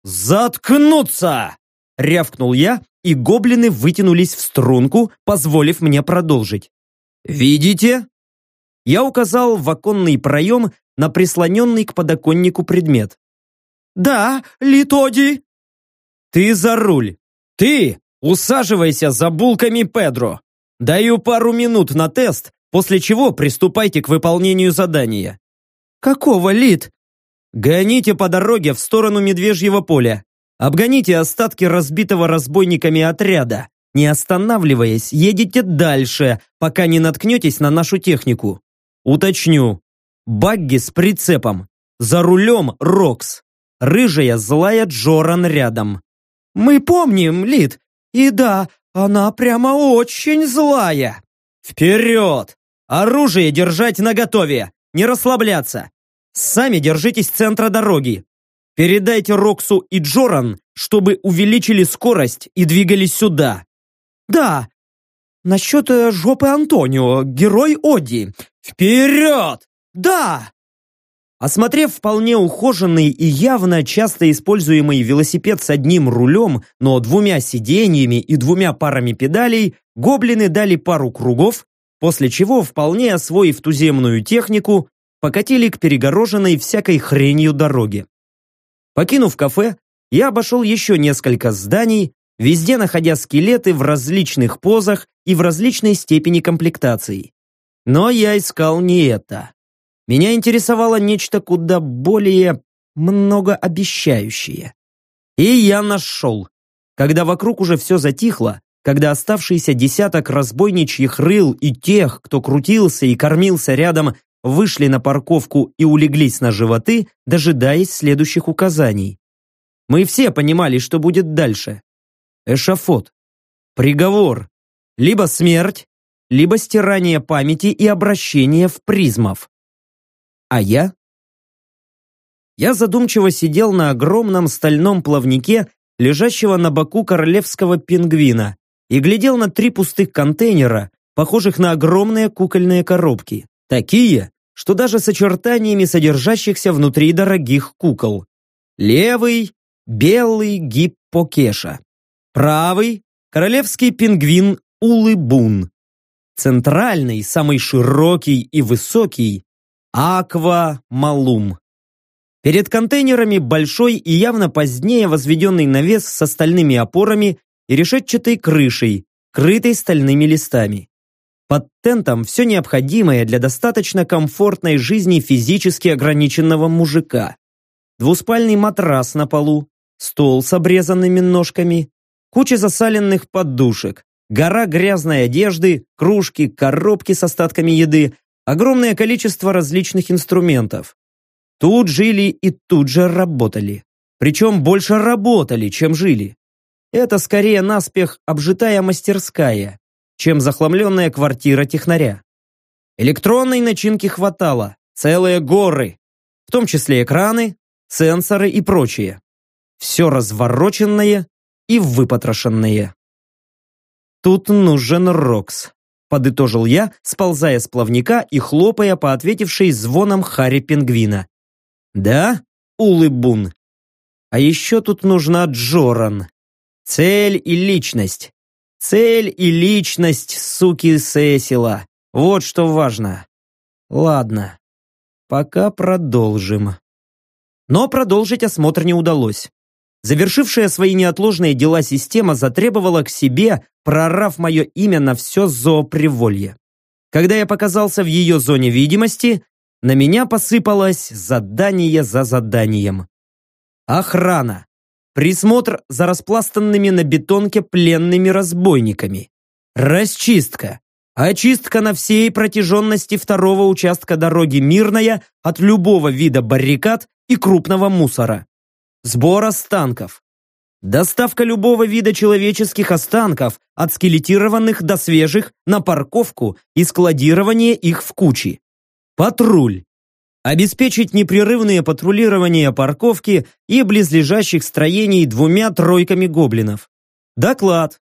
«Заткнуться!» – рявкнул я, и гоблины вытянулись в струнку, позволив мне продолжить. «Видите?» Я указал в оконный проем на прислоненный к подоконнику предмет. «Да, Литоди!» «Ты за руль! Ты усаживайся за булками Педро! Даю пару минут на тест, после чего приступайте к выполнению задания. Какого лид? Гоните по дороге в сторону Медвежьего поля. Обгоните остатки разбитого разбойниками отряда. Не останавливаясь, едете дальше, пока не наткнетесь на нашу технику. Уточню. Багги с прицепом. За рулем Рокс. Рыжая злая Джоран рядом. Мы помним, Лид. И да, она прямо очень злая. Вперед! Оружие держать наготове! Не расслабляться! Сами держитесь центра дороги. Передайте Роксу и Джоран, чтобы увеличили скорость и двигались сюда. Да, насчет э, жопы Антонио, герой Оди. Вперед! Да! Осмотрев вполне ухоженный и явно часто используемый велосипед с одним рулем, но двумя сиденьями и двумя парами педалей, гоблины дали пару кругов после чего, вполне освоив туземную технику, покатили к перегороженной всякой хренью дороге. Покинув кафе, я обошел еще несколько зданий, везде находя скелеты в различных позах и в различной степени комплектации. Но я искал не это. Меня интересовало нечто куда более многообещающее. И я нашел. Когда вокруг уже все затихло, когда оставшийся десяток разбойничьих рыл и тех, кто крутился и кормился рядом, вышли на парковку и улеглись на животы, дожидаясь следующих указаний. Мы все понимали, что будет дальше. Эшафот. Приговор. Либо смерть, либо стирание памяти и обращение в призмов. А я? Я задумчиво сидел на огромном стальном плавнике, лежащего на боку королевского пингвина, и глядел на три пустых контейнера, похожих на огромные кукольные коробки. Такие, что даже с очертаниями содержащихся внутри дорогих кукол. Левый – белый гиппокеша. Правый – королевский пингвин Улыбун. Центральный, самый широкий и высокий – Аква Малум. Перед контейнерами большой и явно позднее возведенный навес с стальными опорами и решетчатой крышей, крытой стальными листами. Под тентом все необходимое для достаточно комфортной жизни физически ограниченного мужика. Двуспальный матрас на полу, стол с обрезанными ножками, куча засаленных подушек, гора грязной одежды, кружки, коробки с остатками еды, огромное количество различных инструментов. Тут жили и тут же работали. Причем больше работали, чем жили. Это скорее наспех обжитая мастерская, чем захламленная квартира технаря. Электронной начинки хватало, целые горы, в том числе экраны, сенсоры и прочее. Все развороченное и выпотрошенное. Тут нужен Рокс, подытожил я, сползая с плавника и хлопая по ответившей звоном Хари Пингвина. Да, улыбун. А еще тут нужна Джоран. Цель и личность. Цель и личность, суки Сесила. Вот что важно. Ладно, пока продолжим. Но продолжить осмотр не удалось. Завершившая свои неотложные дела система затребовала к себе, прорав мое имя на все зооприволье. Когда я показался в ее зоне видимости, на меня посыпалось задание за заданием. Охрана. Присмотр за распластанными на бетонке пленными разбойниками. Расчистка. Очистка на всей протяженности второго участка дороги Мирная от любого вида баррикад и крупного мусора. Сбор останков. Доставка любого вида человеческих останков, от скелетированных до свежих, на парковку и складирование их в кучи. Патруль. Обеспечить непрерывное патрулирование парковки и близлежащих строений двумя тройками гоблинов. Доклад.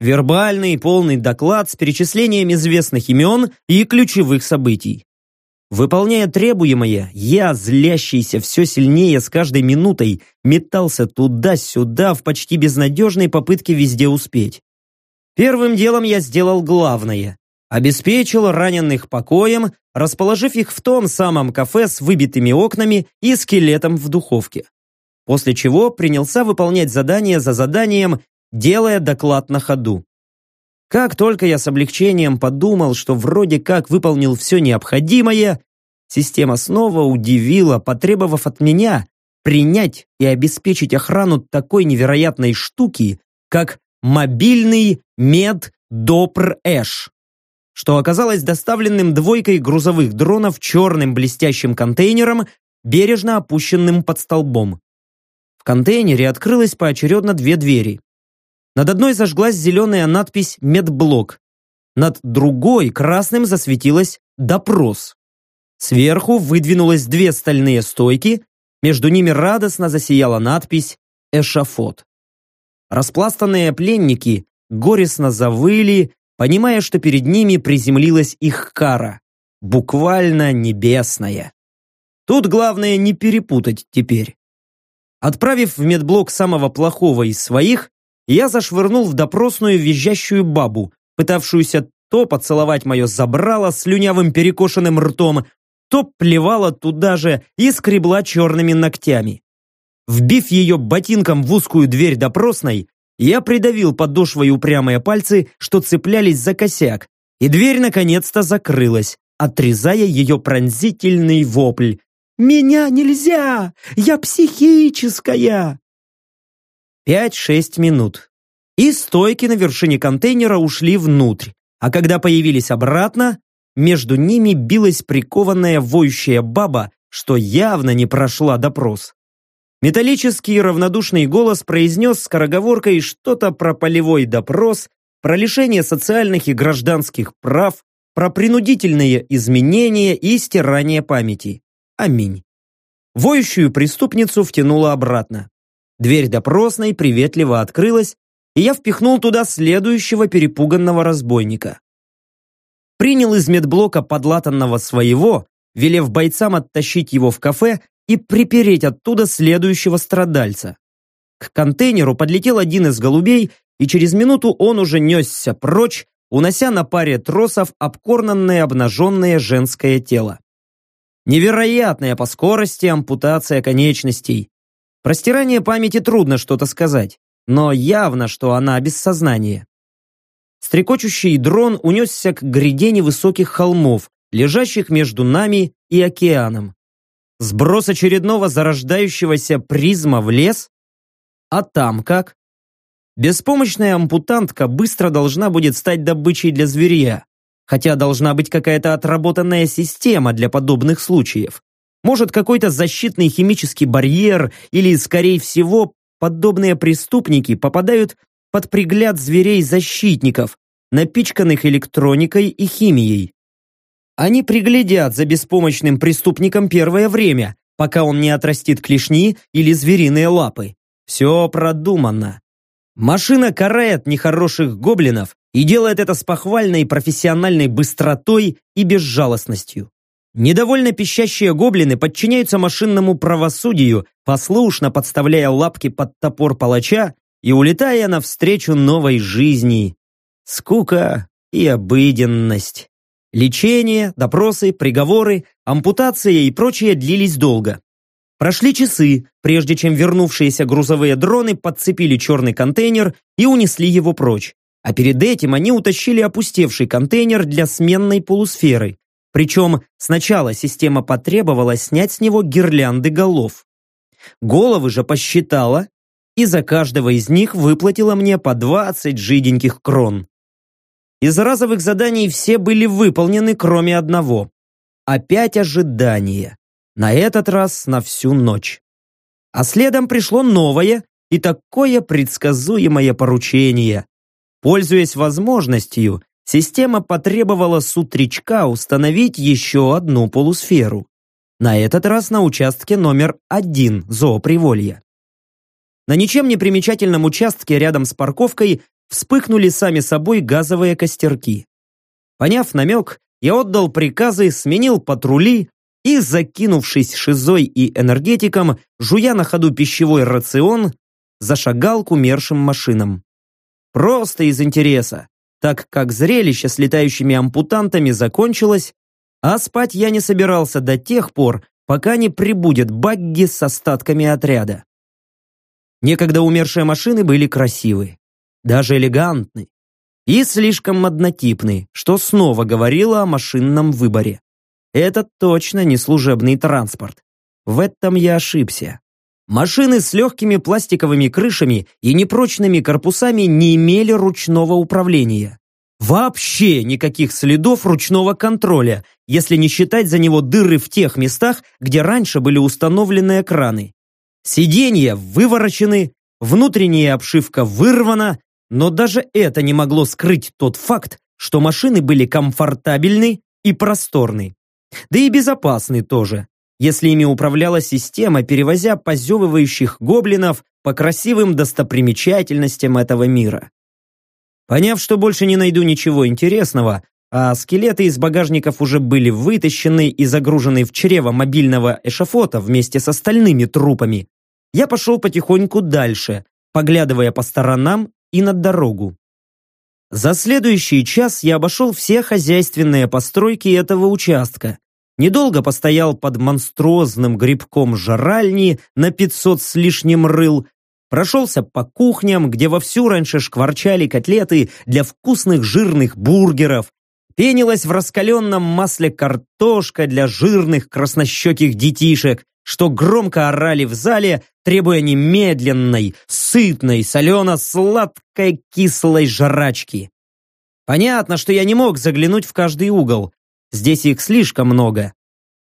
Вербальный полный доклад с перечислением известных имен и ключевых событий. Выполняя требуемое, я, злящийся все сильнее с каждой минутой, метался туда-сюда в почти безнадежной попытке везде успеть. Первым делом я сделал главное обеспечил раненых покоем, расположив их в том самом кафе с выбитыми окнами и скелетом в духовке. После чего принялся выполнять задание за заданием, делая доклад на ходу. Как только я с облегчением подумал, что вроде как выполнил все необходимое, система снова удивила, потребовав от меня принять и обеспечить охрану такой невероятной штуки, как мобильный мед Допр Эш что оказалось доставленным двойкой грузовых дронов черным блестящим контейнером, бережно опущенным под столбом. В контейнере открылось поочередно две двери. Над одной зажглась зеленая надпись «Медблок», над другой красным засветилась «Допрос». Сверху выдвинулось две стальные стойки, между ними радостно засияла надпись «Эшафот». Распластанные пленники горестно завыли понимая, что перед ними приземлилась их кара, буквально небесная. Тут главное не перепутать теперь. Отправив в медблок самого плохого из своих, я зашвырнул в допросную визжащую бабу, пытавшуюся то поцеловать мое забрало слюнявым перекошенным ртом, то плевала туда же и скребла черными ногтями. Вбив ее ботинком в узкую дверь допросной, я придавил подошвой упрямые пальцы, что цеплялись за косяк, и дверь наконец-то закрылась, отрезая ее пронзительный вопль. «Меня нельзя! Я психическая!» Пять-шесть минут. И стойки на вершине контейнера ушли внутрь, а когда появились обратно, между ними билась прикованная воющая баба, что явно не прошла допрос. Металлический равнодушный голос произнес скороговоркой что-то про полевой допрос, про лишение социальных и гражданских прав, про принудительные изменения и стирание памяти. Аминь. Воющую преступницу втянуло обратно. Дверь допросной приветливо открылась, и я впихнул туда следующего перепуганного разбойника. принял из медблока подлатанного своего, велев бойцам оттащить его в кафе и припереть оттуда следующего страдальца. К контейнеру подлетел один из голубей, и через минуту он уже несся прочь, унося на паре тросов обкорнанное обнаженное женское тело. Невероятная по скорости ампутация конечностей. Про стирание памяти трудно что-то сказать, но явно, что она без сознания. Стрекочущий дрон унесся к гряде невысоких холмов, лежащих между нами и океаном. Сброс очередного зарождающегося призма в лес? А там как? Беспомощная ампутантка быстро должна будет стать добычей для зверя, хотя должна быть какая-то отработанная система для подобных случаев. Может, какой-то защитный химический барьер или, скорее всего, подобные преступники попадают под пригляд зверей-защитников, напичканных электроникой и химией. Они приглядят за беспомощным преступником первое время, пока он не отрастит клешни или звериные лапы. Все продумано. Машина карает нехороших гоблинов и делает это с похвальной профессиональной быстротой и безжалостностью. Недовольно пищащие гоблины подчиняются машинному правосудию, послушно подставляя лапки под топор палача и улетая навстречу новой жизни. Скука и обыденность. Лечение, допросы, приговоры, ампутация и прочее длились долго. Прошли часы, прежде чем вернувшиеся грузовые дроны подцепили черный контейнер и унесли его прочь. А перед этим они утащили опустевший контейнер для сменной полусферы. Причем сначала система потребовала снять с него гирлянды голов. Головы же посчитала и за каждого из них выплатила мне по 20 жиденьких крон. Из разовых заданий все были выполнены, кроме одного. Опять ожидание. На этот раз на всю ночь. А следом пришло новое и такое предсказуемое поручение. Пользуясь возможностью, система потребовала с утречка установить еще одну полусферу. На этот раз на участке номер один зооприволья. На ничем не примечательном участке рядом с парковкой вспыхнули сами собой газовые костерки. Поняв намек, я отдал приказы, сменил патрули, и, закинувшись шизой и энергетиком, жуя на ходу пищевой рацион, зашагал к умершим машинам. Просто из интереса, так как зрелище с летающими ампутантами закончилось, а спать я не собирался до тех пор, пока не прибудет багги с остатками отряда. Некогда умершие машины были красивы, даже элегантны и слишком однотипны, что снова говорило о машинном выборе. Это точно не служебный транспорт. В этом я ошибся. Машины с легкими пластиковыми крышами и непрочными корпусами не имели ручного управления. Вообще никаких следов ручного контроля, если не считать за него дыры в тех местах, где раньше были установлены экраны. Сиденья выворочены, внутренняя обшивка вырвана, но даже это не могло скрыть тот факт, что машины были комфортабельны и просторны. Да и безопасны тоже, если ими управляла система, перевозя позевывающих гоблинов по красивым достопримечательностям этого мира. Поняв, что больше не найду ничего интересного, а скелеты из багажников уже были вытащены и загружены в чрево мобильного эшафота вместе с остальными трупами, я пошел потихоньку дальше, поглядывая по сторонам и над дорогу. За следующий час я обошел все хозяйственные постройки этого участка, недолго постоял под монструозным грибком жаральни на 500 с лишним рыл, прошелся по кухням, где вовсю раньше шкварчали котлеты для вкусных жирных бургеров, пенилась в раскаленном масле картошка для жирных краснощеких детишек, что громко орали в зале, требуя немедленной, сытной, солено-сладкой кислой жрачки. Понятно, что я не мог заглянуть в каждый угол. Здесь их слишком много.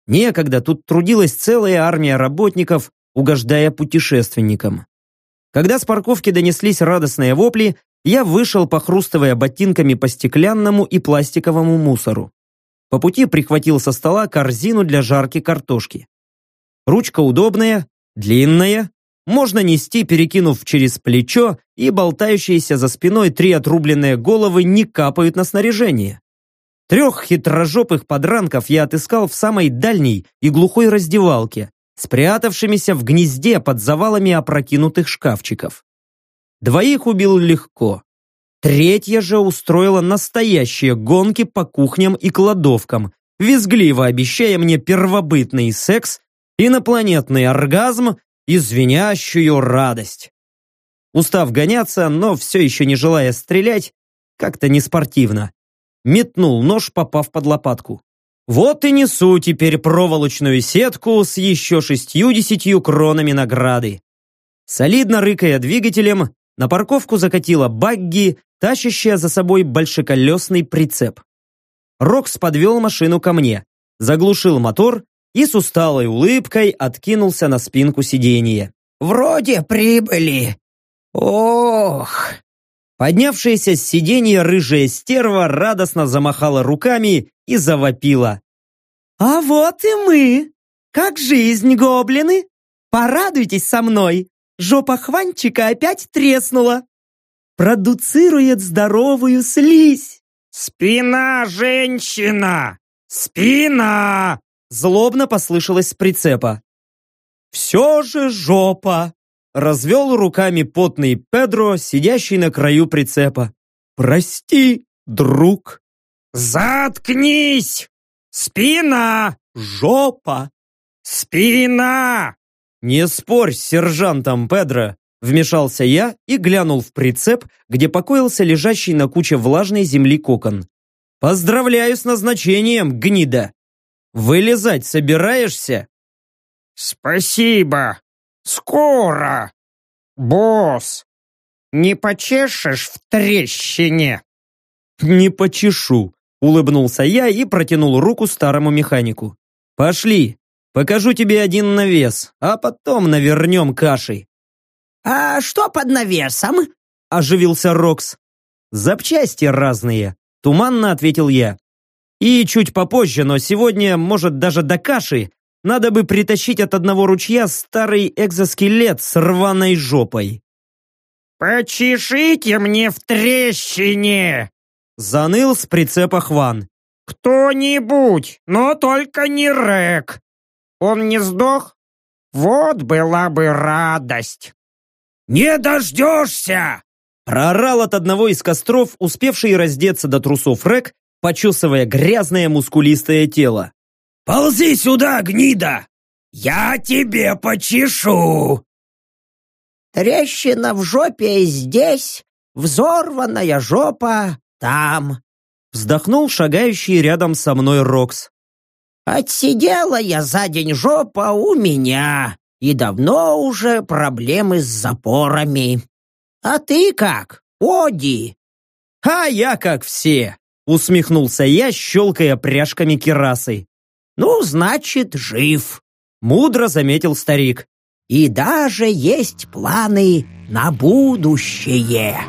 Некогда тут трудилась целая армия работников, угождая путешественникам. Когда с парковки донеслись радостные вопли, я вышел, похрустывая ботинками по стеклянному и пластиковому мусору. По пути прихватил со стола корзину для жарки картошки. Ручка удобная, длинная, можно нести, перекинув через плечо, и болтающиеся за спиной три отрубленные головы не капают на снаряжение. Трех хитрожопых подранков я отыскал в самой дальней и глухой раздевалке, спрятавшимися в гнезде под завалами опрокинутых шкафчиков. Двоих убил легко. Третья же устроила настоящие гонки по кухням и кладовкам, визгливо обещая мне первобытный секс, инопланетный оргазм и звенящую радость. Устав гоняться, но все еще не желая стрелять, как-то неспортивно, метнул нож, попав под лопатку. Вот и несу теперь проволочную сетку с еще шестью-десятью кронами награды. Солидно рыкая двигателем, на парковку закатила багги, тащащая за собой большеколесный прицеп. Рокс подвел машину ко мне, заглушил мотор и с усталой улыбкой откинулся на спинку сиденья. «Вроде прибыли. Ох!» Поднявшаяся с сиденья рыжая стерва радостно замахала руками и завопила. «А вот и мы! Как жизнь, гоблины! Порадуйтесь со мной! Жопа Хванчика опять треснула! Продуцирует здоровую слизь!» «Спина, женщина! Спина!» Злобно послышалось с прицепа. «Все же жопа!» Развел руками потный Педро, сидящий на краю прицепа. «Прости, друг!» «Заткнись! Спина! Жопа!» «Спина!» «Не спорь с сержантом Педро!» Вмешался я и глянул в прицеп, где покоился лежащий на куче влажной земли кокон. «Поздравляю с назначением, гнида! Вылезать собираешься?» «Спасибо! Скоро! Босс! Не почешешь в трещине?» «Не почешу!» – улыбнулся я и протянул руку старому механику. «Пошли, покажу тебе один навес, а потом навернем кашей». «А что под навесом?» – оживился Рокс. «Запчасти разные», – туманно ответил я. «И чуть попозже, но сегодня, может, даже до каши, надо бы притащить от одного ручья старый экзоскелет с рваной жопой». «Почешите мне в трещине!» Заныл с прицепа Хван. «Кто-нибудь, но только не Рек. Он не сдох? Вот была бы радость!» «Не дождешься!» Проорал от одного из костров, успевший раздеться до трусов Рек, почесывая грязное мускулистое тело. «Ползи сюда, гнида! Я тебе почешу!» «Трещина в жопе здесь, взорванная жопа там!» Вздохнул шагающий рядом со мной Рокс. «Отсидела я за день жопа у меня, и давно уже проблемы с запорами. А ты как, Оди?» «А я как все!» Усмехнулся я, щелкая пряжками керасы. «Ну, значит, жив», — мудро заметил старик. «И даже есть планы на будущее».